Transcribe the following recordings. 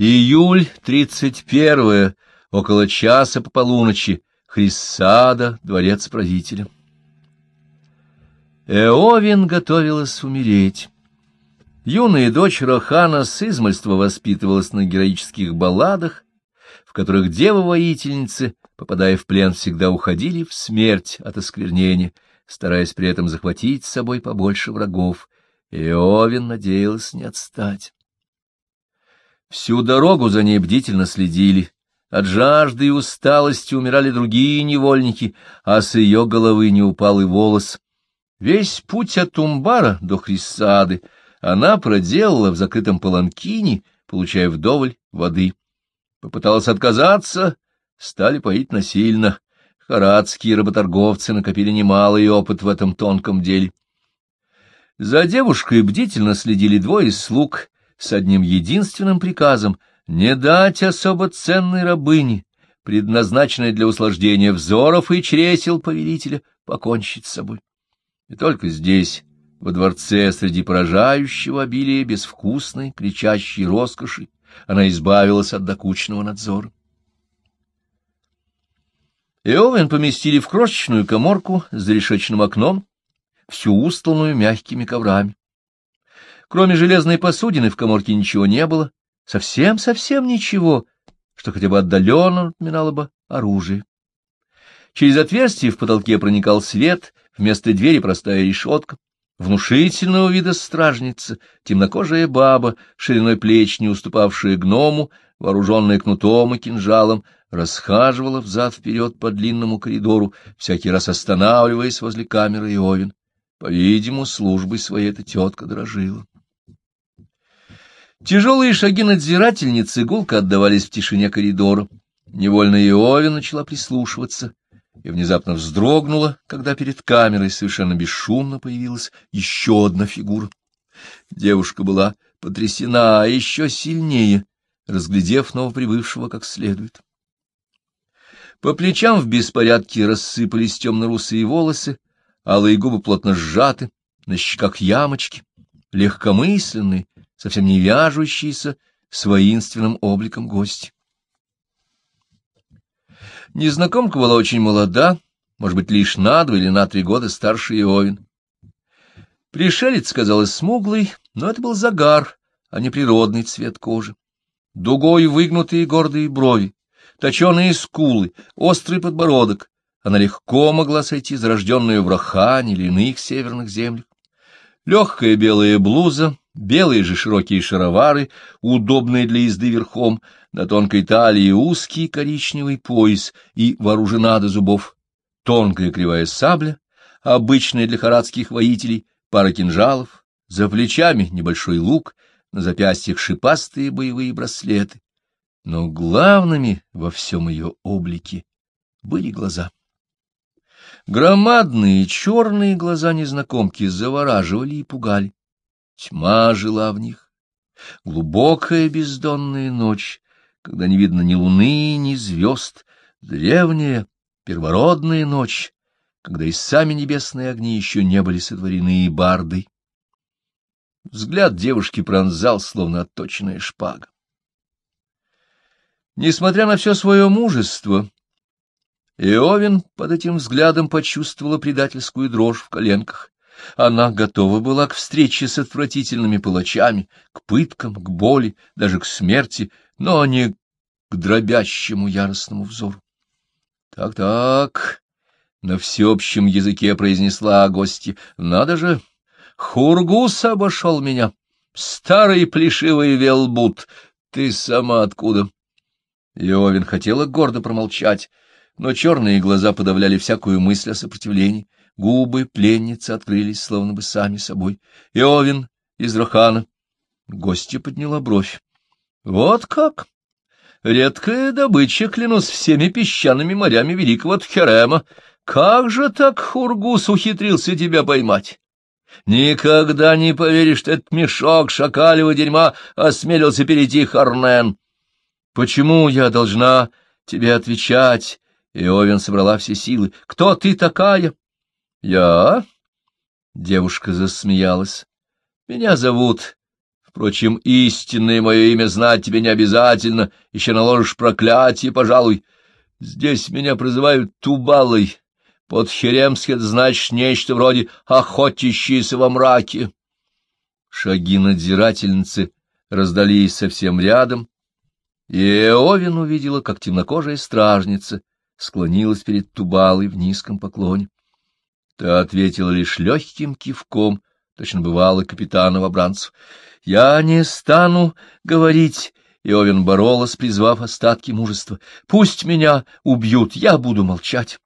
Июль тридцать первое, около часа по полуночи, Хриссада, дворец правителя. Эовин готовилась умереть. Юная дочь Рохана с измольства воспитывалась на героических балладах, в которых девы-воительницы, попадая в плен, всегда уходили в смерть от осквернения, стараясь при этом захватить с собой побольше врагов. Иовин надеялась не отстать. Всю дорогу за ней бдительно следили. От жажды и усталости умирали другие невольники, а с ее головы не упал и волос. Весь путь от Умбара до Хриссады она проделала в закрытом паланкине, получая вдоволь воды. Попыталась отказаться, стали поить насильно. Харадские работорговцы накопили немалый опыт в этом тонком деле. За девушкой бдительно следили двое слуг с одним единственным приказом — не дать особо ценной рабыне, предназначенной для услаждения взоров и чресел повелителя, покончить с собой. И только здесь, во дворце, среди поражающего обилия безвкусной, кричащей роскоши, она избавилась от докучного надзора. Иовен поместили в крошечную коморку с зарешечным окном, всю устланную мягкими коврами. Кроме железной посудины в коморке ничего не было, совсем-совсем ничего, что хотя бы отдаленно напоминало бы оружие. Через отверстие в потолке проникал свет, вместо двери простая решетка. Внушительного вида стражница, темнокожая баба, шириной плеч не уступавшая гному, вооруженная кнутом и кинжалом, расхаживала взад-вперед по длинному коридору, всякий раз останавливаясь возле камеры Иовин. По-видимому, службой своей эта тетка дрожила. Тяжелые шаги надзирательницы гулко отдавались в тишине коридора. Невольно Иовин начала прислушиваться и внезапно вздрогнула, когда перед камерой совершенно бесшумно появилась еще одна фигура. Девушка была потрясена, а еще сильнее, разглядев новоприбывшего как следует. По плечам в беспорядке рассыпались темно-русые волосы, алые губы плотно сжаты, на щеках ямочки, легкомысленные, совсем не вяжущиеся с воинственным обликом гости. Незнакомка была очень молода, может быть, лишь на два или на три года старше Иовин. Пришелец казалось смуглый, но это был загар, а не природный цвет кожи. Дугой выгнутые гордые брови, точеные скулы, острый подбородок. Она легко могла сойти за рожденную в Рахане или иных северных землях. Легкая белая блуза, белые же широкие шаровары, удобные для езды верхом, на тонкой талии узкий коричневый пояс и вооружена до зубов. Тонкая кривая сабля, обычная для харадских воителей, пара кинжалов, за плечами небольшой лук, на запястьях шипастые боевые браслеты. Но главными во всем ее облике были глаза. Громадные черные глаза незнакомки завораживали и пугали. Тьма жила в них. Глубокая бездонная ночь, когда не видно ни луны, ни звезд, древняя, первородная ночь, когда и сами небесные огни еще не были сотворены бардой. Взгляд девушки пронзал, словно отточенная шпага. Несмотря на все свое мужество, Иовин под этим взглядом почувствовала предательскую дрожь в коленках. Она готова была к встрече с отвратительными палачами, к пыткам, к боли, даже к смерти, но не к дробящему яростному взору. Так-так, на всеобщем языке произнесла гостья, надо же, Хургус обошел меня, старый плешивый велбут, ты сама откуда? Йовин хотела гордо промолчать, но черные глаза подавляли всякую мысль о сопротивлении. Губы пленницы открылись, словно бы сами собой. Иовин из Рохана. Гостья подняла бровь. — Вот как? Редкая добыча, клянусь всеми песчаными морями великого Тхерема. Как же так Хургус ухитрился тебя поймать? Никогда не поверишь, что этот мешок шакалевого дерьма осмелился перейти Харнен. Почему я должна тебе отвечать? Иовин собрала все силы. Кто ты такая? Я? Девушка засмеялась. Меня зовут... Впрочем, истинное мое имя знать тебе не обязательно, еще наложишь проклятие, пожалуй. Здесь меня прозывают Тубалой. Под Херемске это значит нечто вроде «охотящиеся во мраке». Шаги надзирательницы раздались совсем рядом, и Эовин увидела, как темнокожая стражница склонилась перед Тубалой в низком поклоне. Та ответила лишь легким кивком, точно бывало капитан новобранцев. — Я не стану говорить, — Иовин боролась, призвав остатки мужества. — Пусть меня убьют, я буду молчать.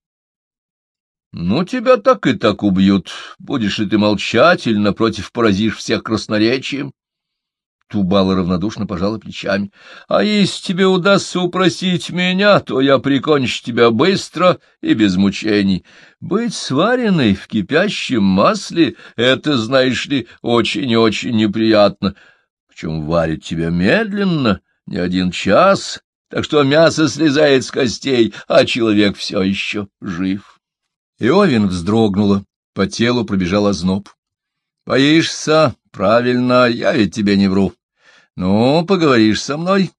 — Ну, тебя так и так убьют. Будешь ли ты молчать или, напротив, поразишь всех красноречием? Тубала равнодушно пожала плечами. — А если тебе удастся упросить меня, то я прикончу тебя быстро и без мучений. Быть сваренной в кипящем масле — это, знаешь ли, очень-очень неприятно. Причем варят тебя медленно, не один час, так что мясо слезает с костей, а человек все еще жив. Иовин вздрогнула, по телу пробежал озноб. — Боишься? Правильно, я ведь тебе не вру. Ну, поговоришь со мной?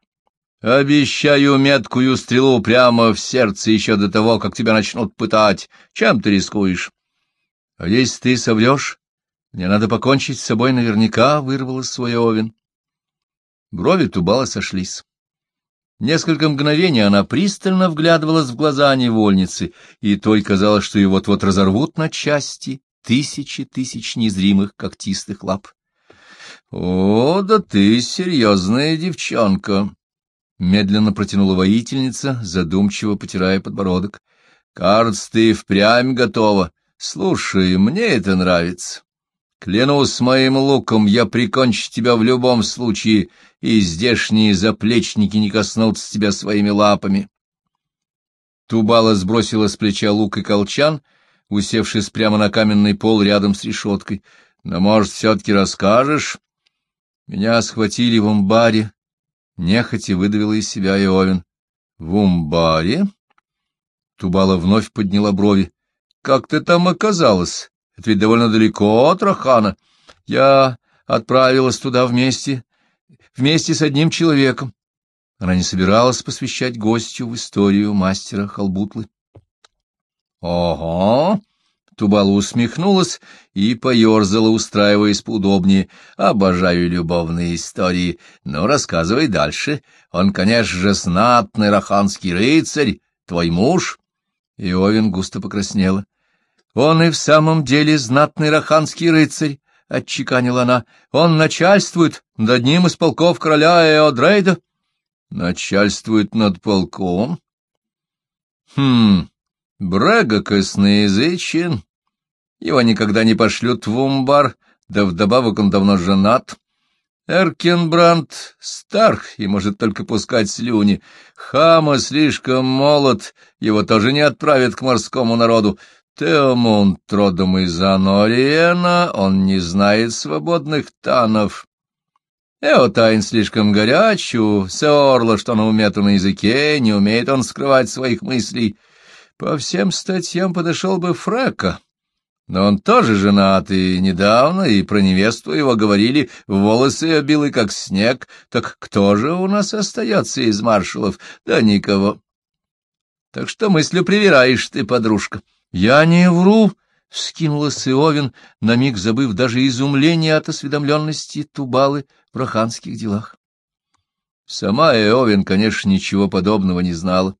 Обещаю меткую стрелу прямо в сердце еще до того, как тебя начнут пытать. Чем ты рискуешь? А если ты соврешь, мне надо покончить с собой наверняка, — вырвалась свой Овен. Брови Тубала сошлись. Несколько мгновений она пристально вглядывалась в глаза невольницы, и той казалось, что ее вот-вот разорвут на части тысячи тысяч незримых когтистых лап. — О, да ты серьезная девчонка! — медленно протянула воительница, задумчиво потирая подбородок. — Кажется, ты впрямь готова. Слушай, мне это нравится. Клянусь моим луком, я прикончу тебя в любом случае, и здешние заплечники не коснутся тебя своими лапами. Тубала сбросила с плеча лук и колчан, усевшись прямо на каменный пол рядом с решеткой. — Но, может, все-таки расскажешь? Меня схватили в умбаре, нехотя выдавила из себя Иовин. — В умбаре? Тубала вновь подняла брови. — Как ты там оказалась? Это ведь довольно далеко от Рахана. Я отправилась туда вместе, вместе с одним человеком. Она не собиралась посвящать гостю в историю мастера Халбутлы. — Ого! Тубала усмехнулась и поерзала, устраиваясь поудобнее. «Обожаю любовные истории. Но рассказывай дальше. Он, конечно же, знатный раханский рыцарь. Твой муж?» Иовин густо покраснела. «Он и в самом деле знатный раханский рыцарь», — отчеканила она. «Он начальствует над одним из полков короля Эодрейда». «Начальствует над полком?» «Хм, Брега косноязычен, его никогда не пошлют в умбар, да вдобавок он давно женат. Эркенбранд стар и может только пускать слюни. Хама слишком молод, его тоже не отправят к морскому народу. Теомунд родом из Анориена, он не знает свободных танов. Эотайн слишком горяч, у Сеорла, что на умету на языке, не умеет он скрывать своих мыслей. По всем статьям подошел бы Фрека. Но он тоже женат, и недавно, и про невесту его говорили, волосы белы, как снег. Так кто же у нас остается из маршалов? Да никого. Так что мыслью привираешь ты, подружка. Я не вру, — вскинулась Иовин, на миг забыв даже изумление от осведомленности Тубалы в раханских делах. Сама Иовин, конечно, ничего подобного не знала.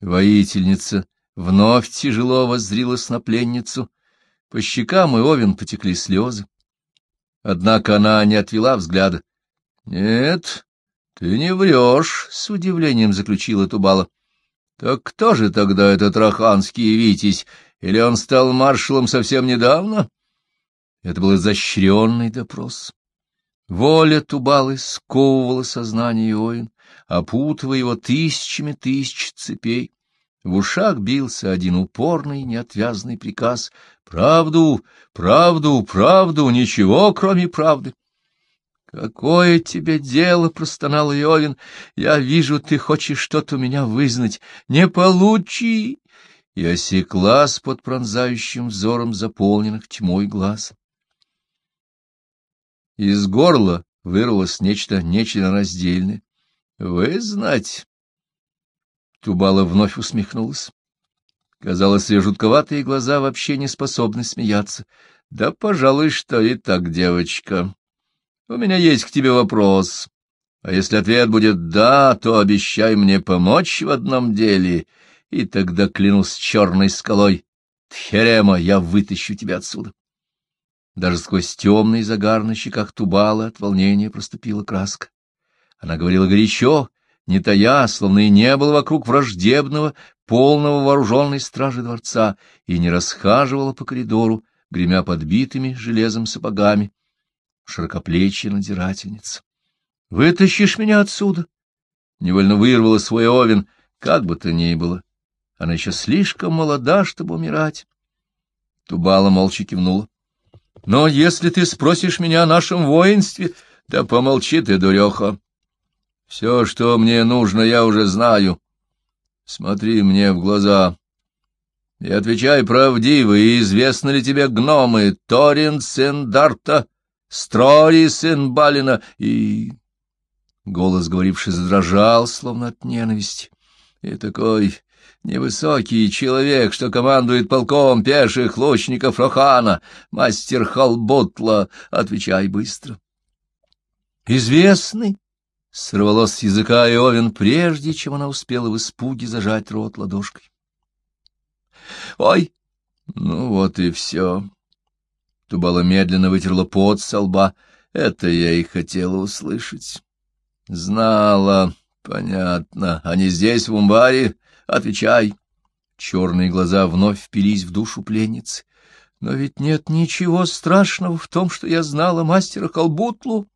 Воительница вновь тяжело воззрилась на пленницу, по щекам и Овен потекли слезы. Однако она не отвела взгляда. — Нет, ты не врешь, — с удивлением заключила Тубала. — Так кто же тогда этот раханский витязь? Или он стал маршалом совсем недавно? Это был изощренный допрос. Воля Тубалы сковывала сознание Иоин, опутывая его тысячами тысяч цепей. В ушах бился один упорный, неотвязный приказ — правду, правду, правду, ничего, кроме правды. — Какое тебе дело, — простонал Иовин, — я вижу, ты хочешь что-то у меня вызнать. Не получи! И осеклась под пронзающим взором заполненных тьмой глаз. Из горла вырвалось нечто нечленораздельное. — Вы знать. Тубала вновь усмехнулась. Казалось, ее жутковатые глаза вообще не способны смеяться. — Да, пожалуй, что и так, девочка. У меня есть к тебе вопрос. А если ответ будет «да», то обещай мне помочь в одном деле, и тогда клянусь черной скалой. Тхерема, я вытащу тебя отсюда. Даже сквозь темный загар на щеках Тубала от волнения проступила краска. Она говорила горячо, не тая, словно и не было вокруг враждебного, полного вооруженной стражи дворца, и не расхаживала по коридору, гремя подбитыми железом сапогами. Широкоплечья надзирательница. — Вытащишь меня отсюда? Невольно вырвала свой овен, как бы то ни было. Она еще слишком молода, чтобы умирать. Тубала молча кивнула. — Но если ты спросишь меня о нашем воинстве, да помолчи ты, дуреха. Все, что мне нужно, я уже знаю. Смотри мне в глаза. И отвечай правдиво, и известны ли тебе гномы Торин, сын Дарта, Строри, сын Балина, и... Голос, говоривший, задрожал, словно от ненависти. И такой невысокий человек, что командует полком пеших лучников Рохана, мастер Халботла, отвечай быстро. Известный? Сорвалось с языка Иовин, прежде чем она успела в испуге зажать рот ладошкой. «Ой!» Ну вот и все. Тубала медленно вытерла пот со лба. Это я и хотела услышать. Знала, понятно. Они здесь, в умбаре? Отвечай. Черные глаза вновь впились в душу пленницы. Но ведь нет ничего страшного в том, что я знала мастера Колбутлу.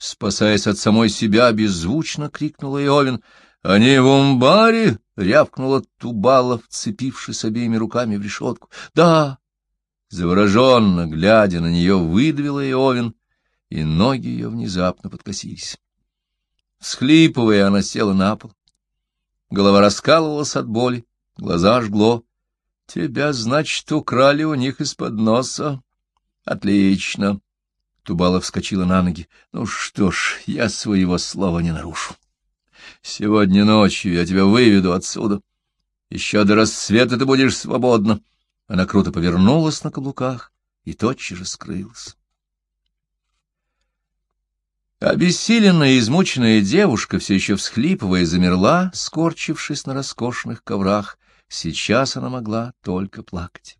Спасаясь от самой себя, беззвучно крикнула Иовин. — Они в умбаре? — рявкнула Тубала, вцепившись обеими руками в решетку. — Да! Завороженно, глядя на нее, выдавила Иовин, и ноги ее внезапно подкосились. Схлипывая, она села на пол. Голова раскалывалась от боли, глаза жгло. — Тебя, значит, украли у них из-под носа? — Отлично! Тубала вскочила на ноги. Ну что ж, я своего слова не нарушу. Сегодня ночью я тебя выведу отсюда. Еще до рассвета ты будешь свободна. Она круто повернулась на каблуках и тотчас же скрылась. Обессиленная и измученная девушка, все еще всхлипывая, замерла, скорчившись на роскошных коврах. Сейчас она могла только плакать.